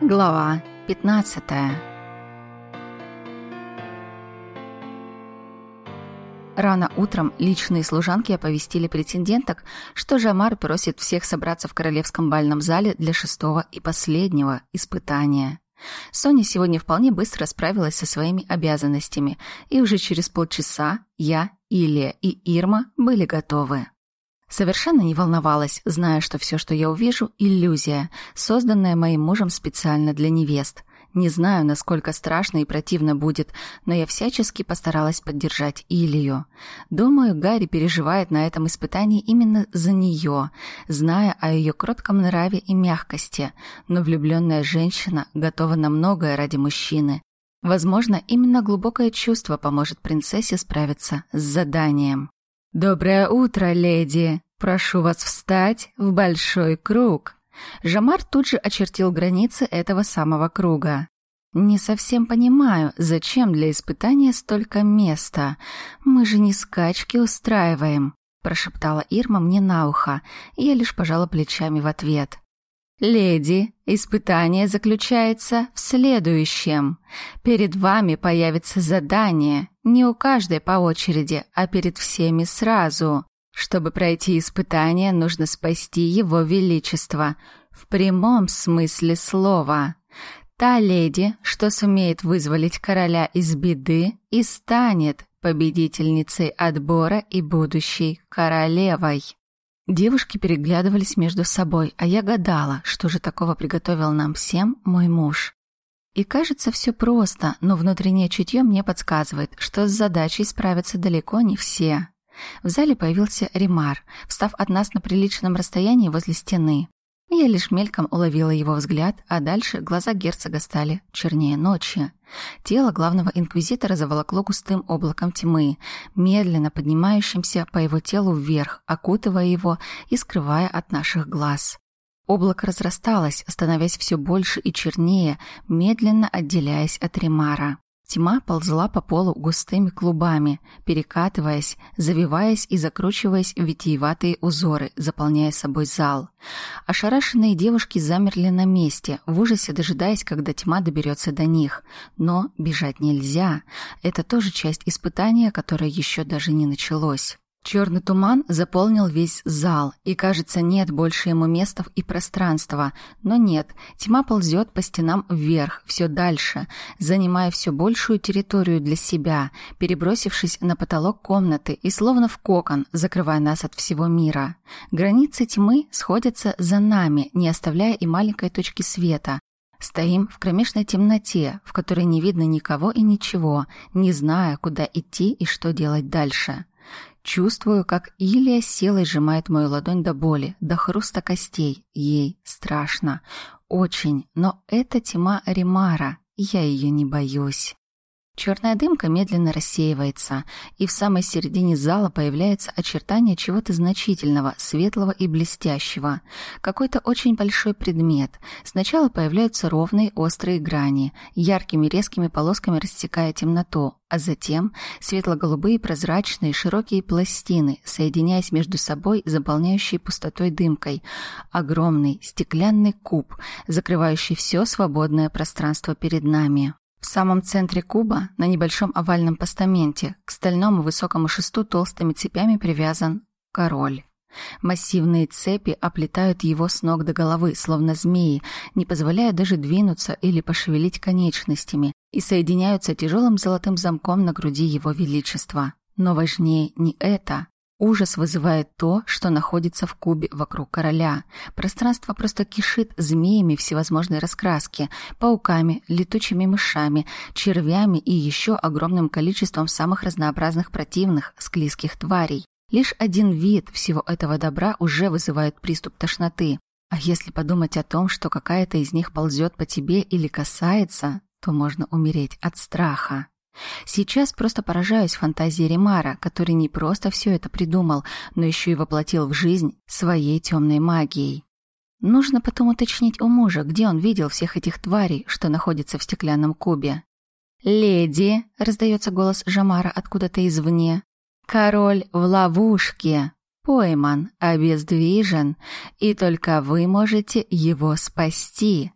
Глава 15 Рано утром личные служанки оповестили претенденток, что Жамар просит всех собраться в королевском бальном зале для шестого и последнего испытания. Соня сегодня вполне быстро справилась со своими обязанностями, и уже через полчаса я, Илья и Ирма были готовы. Совершенно не волновалась, зная, что все, что я увижу, — иллюзия, созданная моим мужем специально для невест. Не знаю, насколько страшно и противно будет, но я всячески постаралась поддержать Илью. Думаю, Гарри переживает на этом испытании именно за нее, зная о ее кротком нраве и мягкости, но влюбленная женщина готова на многое ради мужчины. Возможно, именно глубокое чувство поможет принцессе справиться с заданием. «Доброе утро, леди! Прошу вас встать в большой круг!» Жамар тут же очертил границы этого самого круга. «Не совсем понимаю, зачем для испытания столько места? Мы же не скачки устраиваем», — прошептала Ирма мне на ухо, и я лишь пожала плечами в ответ. «Леди, испытание заключается в следующем. Перед вами появится задание, не у каждой по очереди, а перед всеми сразу. Чтобы пройти испытание, нужно спасти его величество. В прямом смысле слова. Та леди, что сумеет вызволить короля из беды, и станет победительницей отбора и будущей королевой. Девушки переглядывались между собой, а я гадала, что же такого приготовил нам всем мой муж. И кажется, все просто, но внутреннее чутье мне подсказывает, что с задачей справятся далеко не все. В зале появился Римар, встав от нас на приличном расстоянии возле стены. Я лишь мельком уловила его взгляд, а дальше глаза герцога стали чернее ночи. Тело главного инквизитора заволокло густым облаком тьмы, медленно поднимающимся по его телу вверх, окутывая его и скрывая от наших глаз. Облако разрасталось, становясь все больше и чернее, медленно отделяясь от Римара. Тьма ползла по полу густыми клубами, перекатываясь, завиваясь и закручиваясь в витиеватые узоры, заполняя собой зал. Ошарашенные девушки замерли на месте, в ужасе дожидаясь, когда тьма доберется до них. Но бежать нельзя. Это тоже часть испытания, которое еще даже не началось. Черный туман заполнил весь зал, и, кажется, нет больше ему местов и пространства. Но нет, тьма ползет по стенам вверх, все дальше, занимая все большую территорию для себя, перебросившись на потолок комнаты и словно в кокон, закрывая нас от всего мира. Границы тьмы сходятся за нами, не оставляя и маленькой точки света. Стоим в кромешной темноте, в которой не видно никого и ничего, не зная, куда идти и что делать дальше. Чувствую, как Илья силой сжимает мою ладонь до боли, до хруста костей. Ей страшно. Очень. Но это тьма Римара. Я ее не боюсь. Черная дымка медленно рассеивается, и в самой середине зала появляется очертание чего-то значительного, светлого и блестящего. Какой-то очень большой предмет. Сначала появляются ровные острые грани, яркими резкими полосками рассекая темноту, а затем светло-голубые прозрачные широкие пластины, соединяясь между собой, заполняющие пустотой дымкой. Огромный стеклянный куб, закрывающий все свободное пространство перед нами. В самом центре куба, на небольшом овальном постаменте, к стальному высокому шесту толстыми цепями привязан король. Массивные цепи оплетают его с ног до головы, словно змеи, не позволяя даже двинуться или пошевелить конечностями, и соединяются тяжелым золотым замком на груди его величества. Но важнее не это. Ужас вызывает то, что находится в кубе вокруг короля. Пространство просто кишит змеями всевозможной раскраски, пауками, летучими мышами, червями и еще огромным количеством самых разнообразных противных, склизких тварей. Лишь один вид всего этого добра уже вызывает приступ тошноты. А если подумать о том, что какая-то из них ползет по тебе или касается, то можно умереть от страха. Сейчас просто поражаюсь фантазии Ремара, который не просто все это придумал, но еще и воплотил в жизнь своей темной магией. Нужно потом уточнить у мужа, где он видел всех этих тварей, что находятся в стеклянном кубе. «Леди!» — раздается голос Жамара откуда-то извне. «Король в ловушке! Пойман, обездвижен, и только вы можете его спасти!»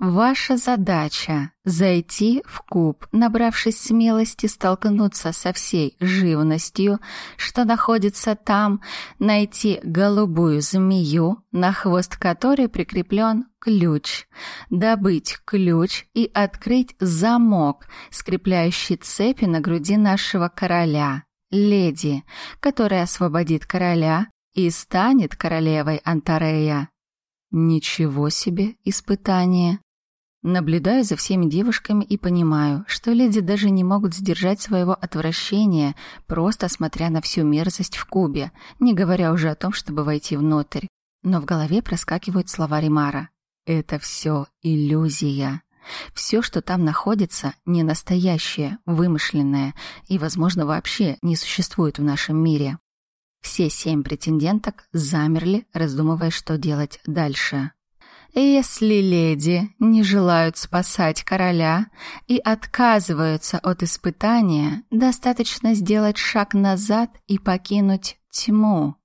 Ваша задача — зайти в куб, набравшись смелости столкнуться со всей живностью, что находится там, найти голубую змею, на хвост которой прикреплен ключ, добыть ключ и открыть замок, скрепляющий цепи на груди нашего короля, леди, которая освободит короля и станет королевой Антарея. Ничего себе испытание. Наблюдаю за всеми девушками и понимаю, что леди даже не могут сдержать своего отвращения, просто смотря на всю мерзость в кубе, не говоря уже о том, чтобы войти внутрь. Но в голове проскакивают слова Римара. Это все иллюзия. Все, что там находится, не настоящее, вымышленное и, возможно, вообще не существует в нашем мире. Все семь претенденток замерли, раздумывая, что делать дальше. Если леди не желают спасать короля и отказываются от испытания, достаточно сделать шаг назад и покинуть тьму.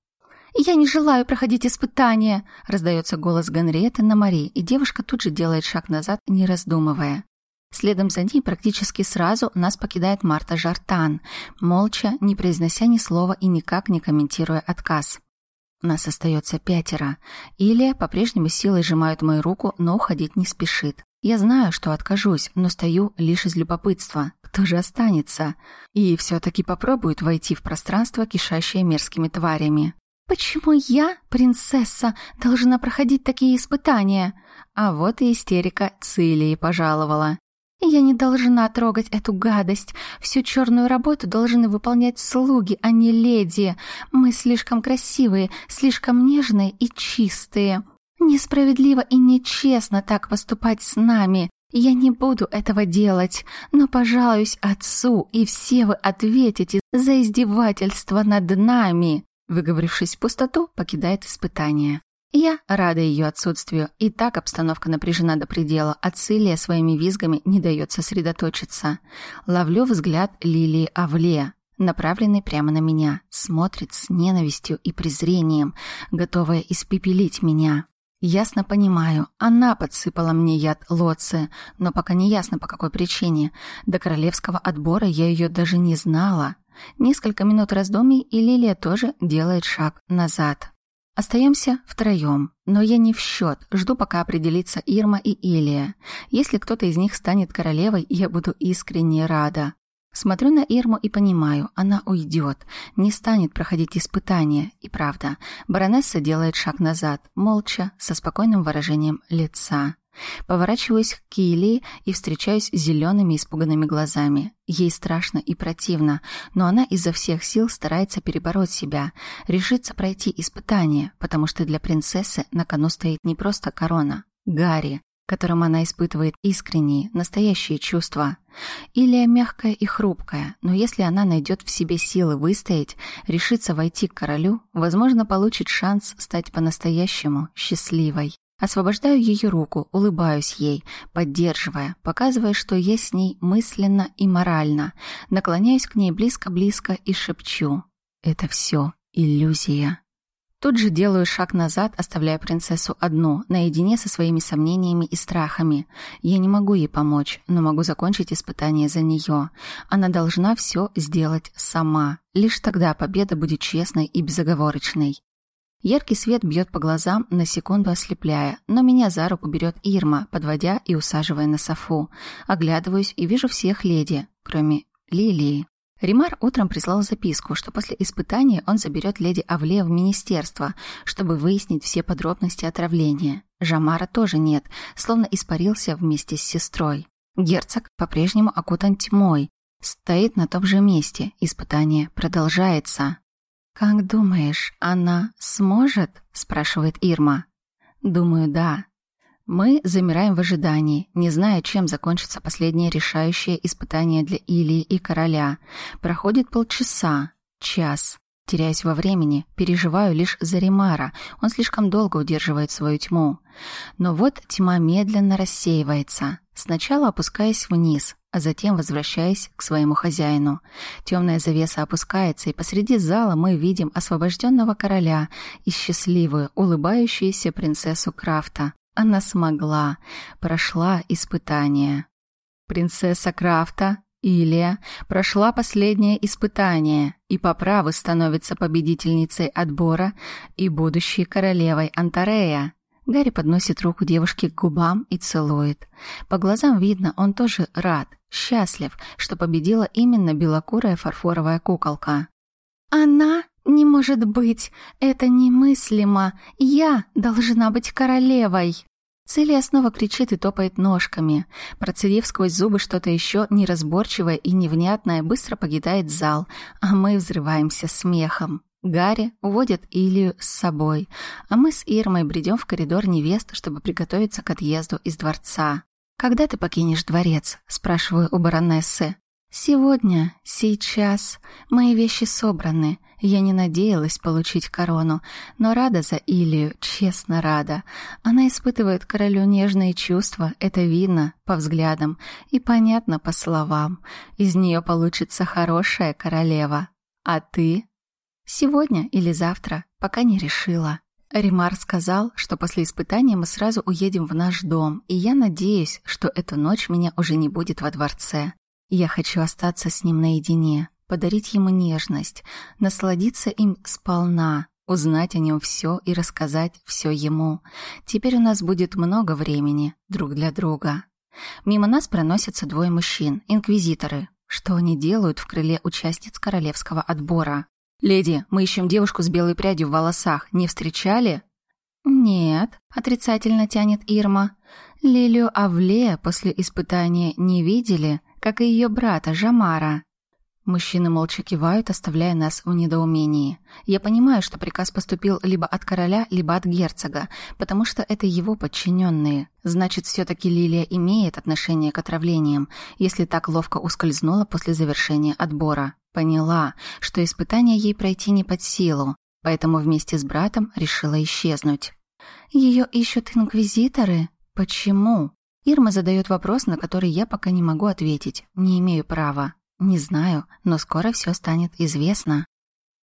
«Я не желаю проходить испытания!» — раздается голос Генриетты на Мари, и девушка тут же делает шаг назад, не раздумывая. Следом за ней практически сразу нас покидает Марта Жартан, молча, не произнося ни слова и никак не комментируя отказ. Нас остается пятеро. Илья по-прежнему силой сжимает мою руку, но уходить не спешит. Я знаю, что откажусь, но стою лишь из любопытства. Кто же останется? И все-таки попробует войти в пространство, кишащее мерзкими тварями. «Почему я, принцесса, должна проходить такие испытания?» А вот и истерика Цилии пожаловала. Я не должна трогать эту гадость. Всю черную работу должны выполнять слуги, а не леди. Мы слишком красивые, слишком нежные и чистые. Несправедливо и нечестно так поступать с нами. Я не буду этого делать, но пожалуюсь отцу, и все вы ответите за издевательство над нами. Выговорившись в пустоту, покидает испытание. Я рада ее отсутствию, и так обстановка напряжена до предела, а Цилия своими визгами не дает сосредоточиться. Ловлю взгляд Лилии Авле, направленный прямо на меня, смотрит с ненавистью и презрением, готовая испепелить меня. Ясно понимаю, она подсыпала мне яд Лоци, но пока не ясно по какой причине. До королевского отбора я ее даже не знала. Несколько минут раздумий, и Лилия тоже делает шаг назад. Остаемся втроем, но я не в счет. Жду, пока определится Ирма и Илия. Если кто-то из них станет королевой, я буду искренне рада. Смотрю на Ирму и понимаю, она уйдет, не станет проходить испытания. И правда, баронесса делает шаг назад, молча, со спокойным выражением лица. Поворачиваюсь к Килли и встречаюсь с зелеными испуганными глазами. Ей страшно и противно, но она изо всех сил старается перебороть себя, решиться пройти испытание, потому что для принцессы на кону стоит не просто корона, Гарри, которым она испытывает искренние, настоящие чувства. Илия мягкая и хрупкая, но если она найдет в себе силы выстоять, решится войти к королю, возможно, получит шанс стать по-настоящему счастливой. Освобождаю ее руку, улыбаюсь ей, поддерживая, показывая, что я с ней мысленно и морально. Наклоняюсь к ней близко-близко и шепчу. Это все иллюзия. Тут же делаю шаг назад, оставляя принцессу одну, наедине со своими сомнениями и страхами. Я не могу ей помочь, но могу закончить испытание за нее. Она должна все сделать сама. Лишь тогда победа будет честной и безоговорочной. Яркий свет бьет по глазам, на секунду ослепляя, но меня за руку берет Ирма, подводя и усаживая на софу. Оглядываюсь и вижу всех леди, кроме Лилии. Римар утром прислал записку, что после испытания он заберет леди Авле в министерство, чтобы выяснить все подробности отравления. Жамара тоже нет, словно испарился вместе с сестрой. Герцог по-прежнему окутан тьмой, стоит на том же месте, испытание продолжается. «Как думаешь, она сможет?» — спрашивает Ирма. «Думаю, да». Мы замираем в ожидании, не зная, чем закончится последнее решающее испытание для Илии и короля. Проходит полчаса, час. Теряясь во времени, переживаю лишь за Римара, он слишком долго удерживает свою тьму. Но вот тьма медленно рассеивается, сначала опускаясь вниз, а затем возвращаясь к своему хозяину. Темная завеса опускается, и посреди зала мы видим освобожденного короля и счастливую, улыбающуюся принцессу Крафта. Она смогла, прошла испытание. Принцесса Крафта, Илия, прошла последнее испытание и по праву становится победительницей отбора и будущей королевой Антарея. Гарри подносит руку девушки к губам и целует. По глазам видно, он тоже рад, счастлив, что победила именно белокурая фарфоровая куколка. «Она не может быть! Это немыслимо! Я должна быть королевой!» Целия снова кричит и топает ножками. Процедив сквозь зубы что-то еще неразборчивое и невнятное, быстро покидает зал, а мы взрываемся смехом. Гарри уводит Илью с собой, а мы с Ирмой бредем в коридор невест, чтобы приготовиться к отъезду из дворца. «Когда ты покинешь дворец?» – спрашиваю у баронессы. «Сегодня, сейчас. Мои вещи собраны. Я не надеялась получить корону, но рада за Илью, честно рада. Она испытывает королю нежные чувства, это видно по взглядам и понятно по словам. Из нее получится хорошая королева. А ты?» Сегодня или завтра, пока не решила. Римар сказал, что после испытания мы сразу уедем в наш дом, и я надеюсь, что эту ночь меня уже не будет во дворце. Я хочу остаться с ним наедине, подарить ему нежность, насладиться им сполна, узнать о нем все и рассказать все ему. Теперь у нас будет много времени друг для друга. Мимо нас проносятся двое мужчин, инквизиторы. Что они делают в крыле участниц королевского отбора? «Леди, мы ищем девушку с белой прядью в волосах. Не встречали?» «Нет», — отрицательно тянет Ирма. «Лилию Авле после испытания не видели, как и ее брата Жамара». Мужчины молча кивают, оставляя нас в недоумении. Я понимаю, что приказ поступил либо от короля, либо от герцога, потому что это его подчиненные. Значит, все таки Лилия имеет отношение к отравлениям, если так ловко ускользнула после завершения отбора. Поняла, что испытание ей пройти не под силу, поэтому вместе с братом решила исчезнуть. Ее ищут инквизиторы? Почему? Ирма задает вопрос, на который я пока не могу ответить. Не имею права. Не знаю, но скоро все станет известно.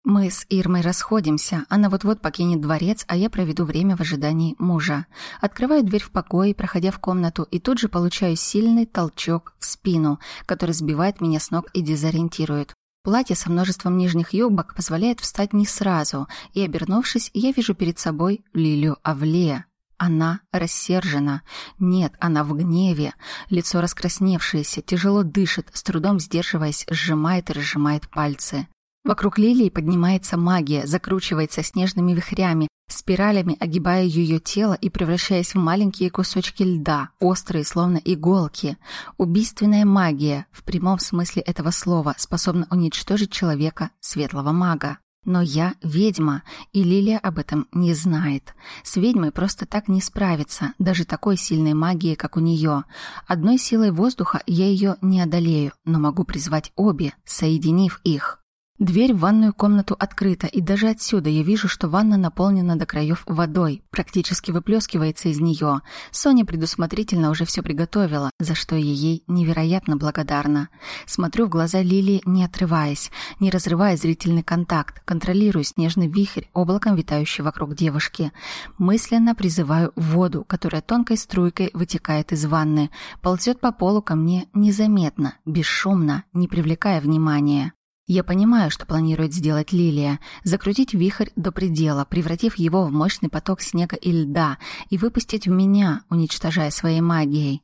Мы с Ирмой расходимся. Она вот-вот покинет дворец, а я проведу время в ожидании мужа. Открываю дверь в покое, проходя в комнату, и тут же получаю сильный толчок в спину, который сбивает меня с ног и дезориентирует. Платье со множеством нижних юбок позволяет встать не сразу, и, обернувшись, я вижу перед собой Лилю Авле. Она рассержена. Нет, она в гневе. Лицо раскрасневшееся, тяжело дышит, с трудом сдерживаясь, сжимает и разжимает пальцы. Вокруг лилии поднимается магия, закручивается снежными вихрями, спиралями огибая ее тело и превращаясь в маленькие кусочки льда, острые, словно иголки. Убийственная магия, в прямом смысле этого слова, способна уничтожить человека, светлого мага. Но я ведьма, и Лилия об этом не знает. С ведьмой просто так не справиться, даже такой сильной магией, как у нее. Одной силой воздуха я ее не одолею, но могу призвать обе, соединив их. Дверь в ванную комнату открыта, и даже отсюда я вижу, что ванна наполнена до краев водой, практически выплескивается из нее. Соня предусмотрительно уже все приготовила, за что я ей невероятно благодарна. Смотрю в глаза Лилии, не отрываясь, не разрывая зрительный контакт, контролирую снежный вихрь, облаком витающий вокруг девушки. Мысленно призываю воду, которая тонкой струйкой вытекает из ванны, ползет по полу ко мне незаметно, бесшумно, не привлекая внимания. Я понимаю, что планирует сделать Лилия. Закрутить вихрь до предела, превратив его в мощный поток снега и льда, и выпустить в меня, уничтожая своей магией.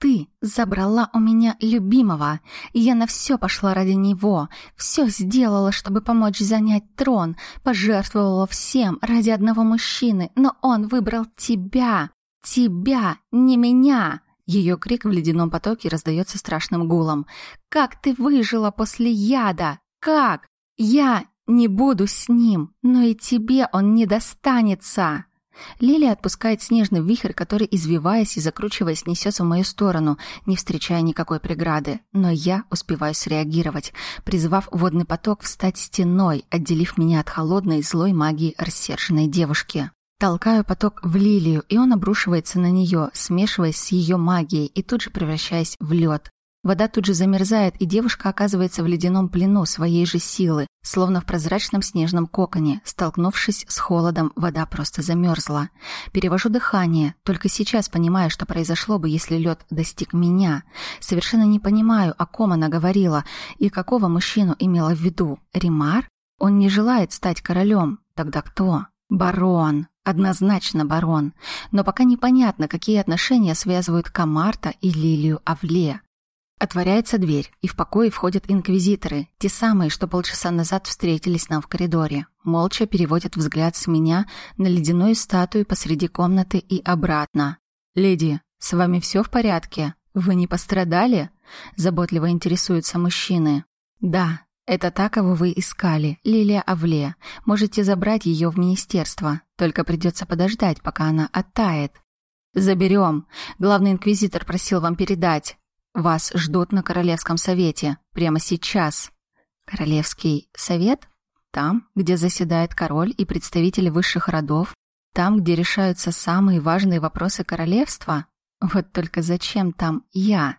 Ты забрала у меня любимого, и я на все пошла ради него, все сделала, чтобы помочь занять трон, пожертвовала всем ради одного мужчины, но он выбрал тебя, тебя, не меня. Ее крик в ледяном потоке раздается страшным гулом. «Как ты выжила после яда? Как? Я не буду с ним, но и тебе он не достанется!» Лилия отпускает снежный вихрь, который, извиваясь и закручиваясь, несется в мою сторону, не встречая никакой преграды. Но я успеваю среагировать, призвав водный поток встать стеной, отделив меня от холодной злой магии рассерженной девушки. Толкаю поток в лилию, и он обрушивается на нее, смешиваясь с ее магией и тут же превращаясь в лед. Вода тут же замерзает, и девушка оказывается в ледяном плену своей же силы, словно в прозрачном снежном коконе. Столкнувшись с холодом, вода просто замерзла. Перевожу дыхание, только сейчас понимаю, что произошло бы, если лед достиг меня. Совершенно не понимаю, о ком она говорила и какого мужчину имела в виду. Римар? Он не желает стать королем. Тогда кто? Барон. Однозначно барон. Но пока непонятно, какие отношения связывают Камарта и Лилию Авле. Отворяется дверь, и в покое входят инквизиторы, те самые, что полчаса назад встретились нам в коридоре. Молча переводят взгляд с меня на ледяную статую посреди комнаты и обратно. «Леди, с вами все в порядке? Вы не пострадали?» Заботливо интересуются мужчины. «Да, это та, кого вы искали, Лилия Авле. Можете забрать ее в министерство, только придется подождать, пока она оттает». «Заберем. Главный инквизитор просил вам передать. Вас ждут на Королевском совете. Прямо сейчас. Королевский совет? Там, где заседает король и представители высших родов? Там, где решаются самые важные вопросы королевства? Вот только зачем там я?